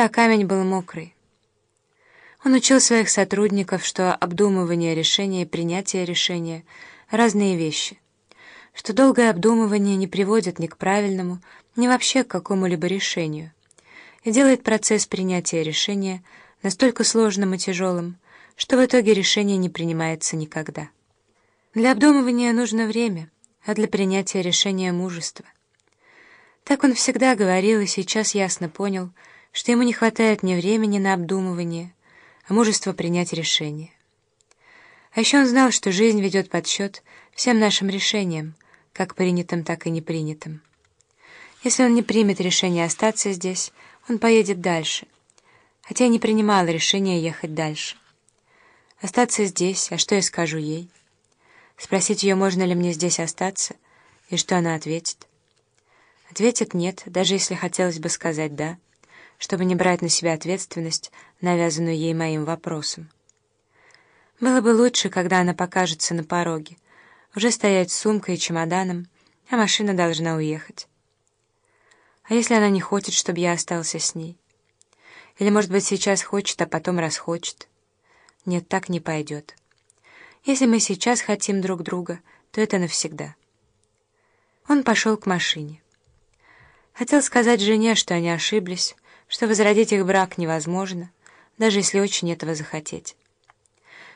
Да, камень был мокрый. Он учил своих сотрудников, что обдумывание решения и принятие решения — разные вещи, что долгое обдумывание не приводит ни к правильному, ни вообще к какому-либо решению, и делает процесс принятия решения настолько сложным и тяжелым, что в итоге решение не принимается никогда. Для обдумывания нужно время, а для принятия решения — мужество. Так он всегда говорил и сейчас ясно понял, что ему не хватает ни времени на обдумывание, а мужества принять решение. А еще он знал, что жизнь ведет подсчет всем нашим решениям, как принятым, так и непринятым. Если он не примет решение остаться здесь, он поедет дальше, хотя я не принимала решение ехать дальше. Остаться здесь, а что я скажу ей? Спросить ее, можно ли мне здесь остаться, и что она ответит? Ответит «нет», даже если хотелось бы сказать «да», чтобы не брать на себя ответственность, навязанную ей моим вопросом. Было бы лучше, когда она покажется на пороге, уже стоять с сумкой и чемоданом, а машина должна уехать. А если она не хочет, чтобы я остался с ней? Или, может быть, сейчас хочет, а потом расхочет? Нет, так не пойдет. Если мы сейчас хотим друг друга, то это навсегда. Он пошел к машине. Хотел сказать жене, что они ошиблись, что возродить их брак невозможно, даже если очень этого захотеть.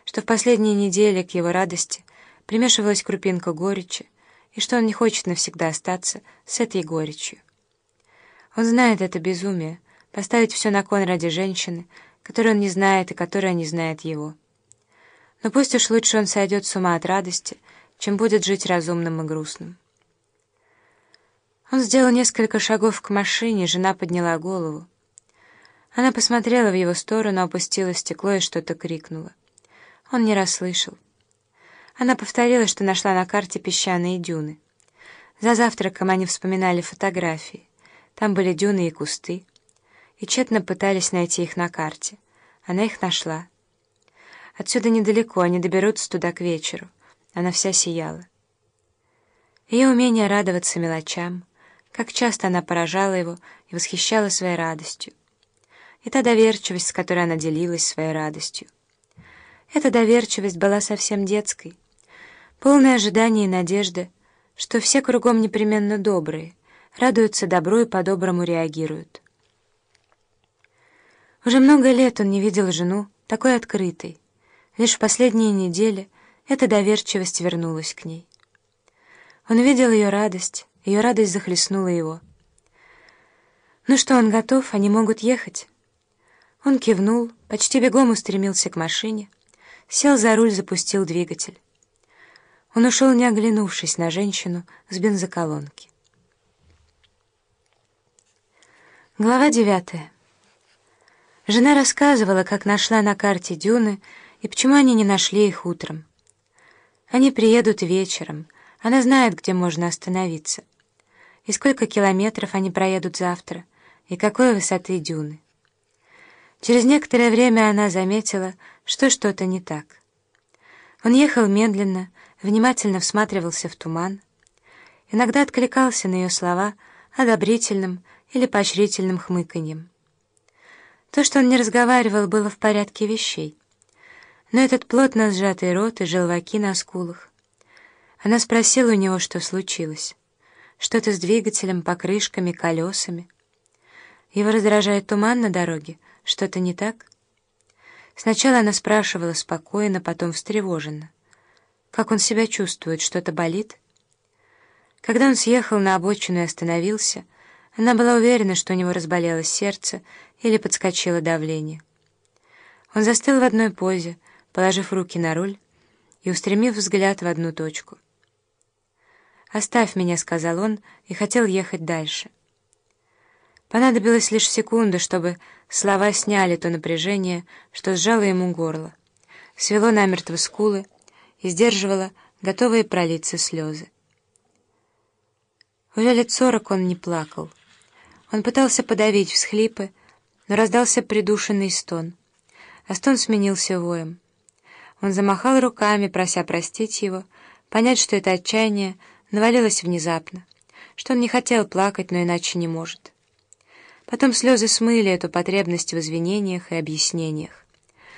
Что в последние недели к его радости примешивалась крупинка горечи, и что он не хочет навсегда остаться с этой горечью. Он знает это безумие, поставить все на кон ради женщины, которую он не знает и которая не знает его. Но пусть уж лучше он сойдет с ума от радости, чем будет жить разумным и грустным. Он сделал несколько шагов к машине, жена подняла голову. Она посмотрела в его сторону, опустила стекло и что-то крикнула. Он не расслышал. Она повторила, что нашла на карте песчаные дюны. За завтраком они вспоминали фотографии. Там были дюны и кусты и тщетно пытались найти их на карте. Она их нашла. Отсюда недалеко, они доберутся туда к вечеру. Она вся сияла. Ее умение радоваться мелочам, как часто она поражала его и восхищала своей радостью. И та доверчивость, с которой она делилась своей радостью. Эта доверчивость была совсем детской, полное ожидание и надежды, что все кругом непременно добрые, радуются добру и по-доброму реагируют. Уже много лет он не видел жену такой открытой. Лишь в последние недели эта доверчивость вернулась к ней. Он видел ее радость, ее радость захлестнула его. «Ну что, он готов, они могут ехать?» Он кивнул, почти бегом устремился к машине, сел за руль, запустил двигатель. Он ушел, не оглянувшись на женщину с бензоколонки. Глава девятая. Жена рассказывала, как нашла на карте дюны и почему они не нашли их утром. Они приедут вечером, она знает, где можно остановиться. И сколько километров они проедут завтра, и какой высоты дюны. Через некоторое время она заметила, что что-то не так. Он ехал медленно, внимательно всматривался в туман, иногда откликался на ее слова одобрительным или поощрительным хмыканьем. То, что он не разговаривал, было в порядке вещей. Но этот плотно сжатый рот и желваки на скулах. Она спросила у него, что случилось. Что-то с двигателем, покрышками, колесами. Его раздражает туман на дороге. Что-то не так? Сначала она спрашивала спокойно, потом встревоженно. Как он себя чувствует? Что-то болит? Когда он съехал на обочину и остановился, она была уверена, что у него разболелось сердце или подскочило давление. Он застыл в одной позе, положив руки на руль и устремив взгляд в одну точку. «Оставь меня», — сказал он, и хотел ехать дальше. Понадобилось лишь секунда, чтобы слова сняли то напряжение, что сжало ему горло, свело намертво скулы и сдерживало готовые пролиться слезы. Уже лет сорок он не плакал. Он пытался подавить всхлипы, но раздался придушенный стон, а стон сменился воем. Он замахал руками, прося простить его, понять, что это отчаяние навалилось внезапно, что он не хотел плакать, но иначе не может. Потом слезы смыли эту потребность в извинениях и объяснениях.